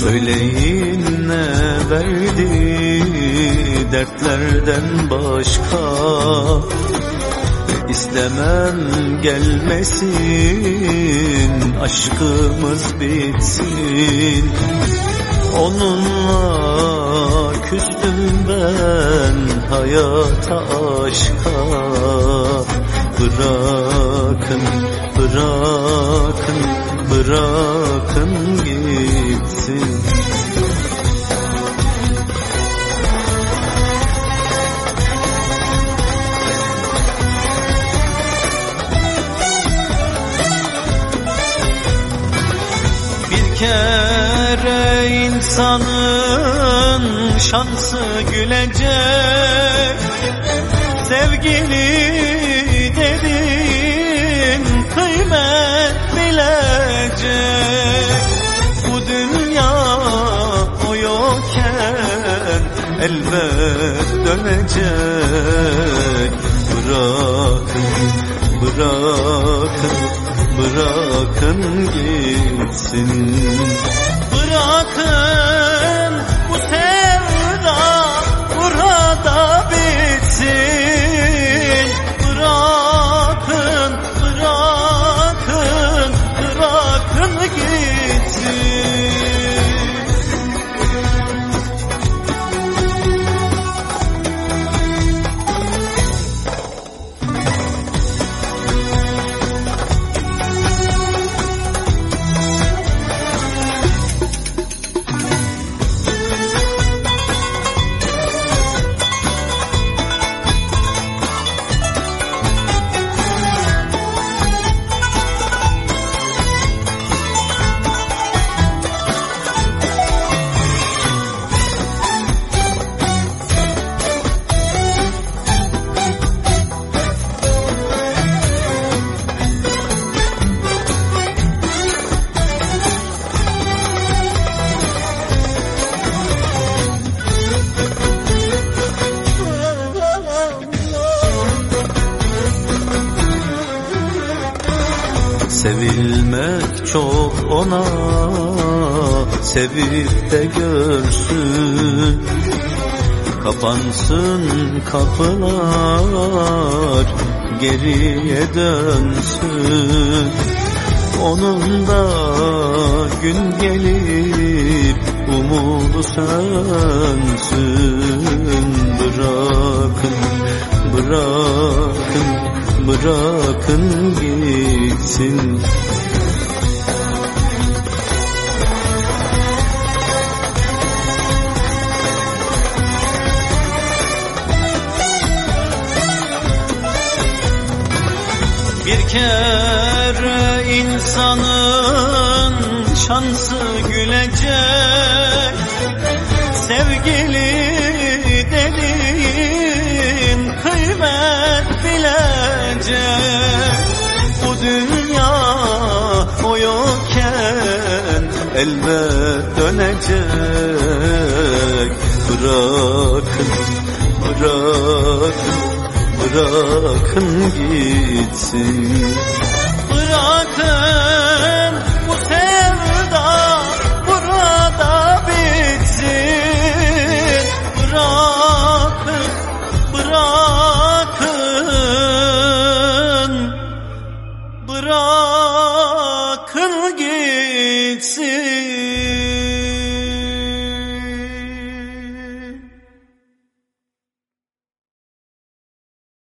Söyleyin ne verdi dertlerden başka? İstemem gelmesin aşkımız bitsin. Onunla küstüm ben hayata aşka. Bırakın, bırakın, bırakın kere insanın şansı gülecek. Sevgili dedin kıymet bilecek. Bu dünya o yokken elbet dönecek. Bırakın, bırakın, bırakın gitsin. Bırakın Sevilmek çok ona Sevip de görsün. Kapansın kapılar Geriye dönsün. Onun da gün gelir Umudu sönsün. Bırakın, bırakın bırakın gitsin. Bir kere insanın şansı gülecek. Sevgili dünya o yokken elbet dönecek. Bırakın, bırakın, bırakın gitsin. Bırakın See.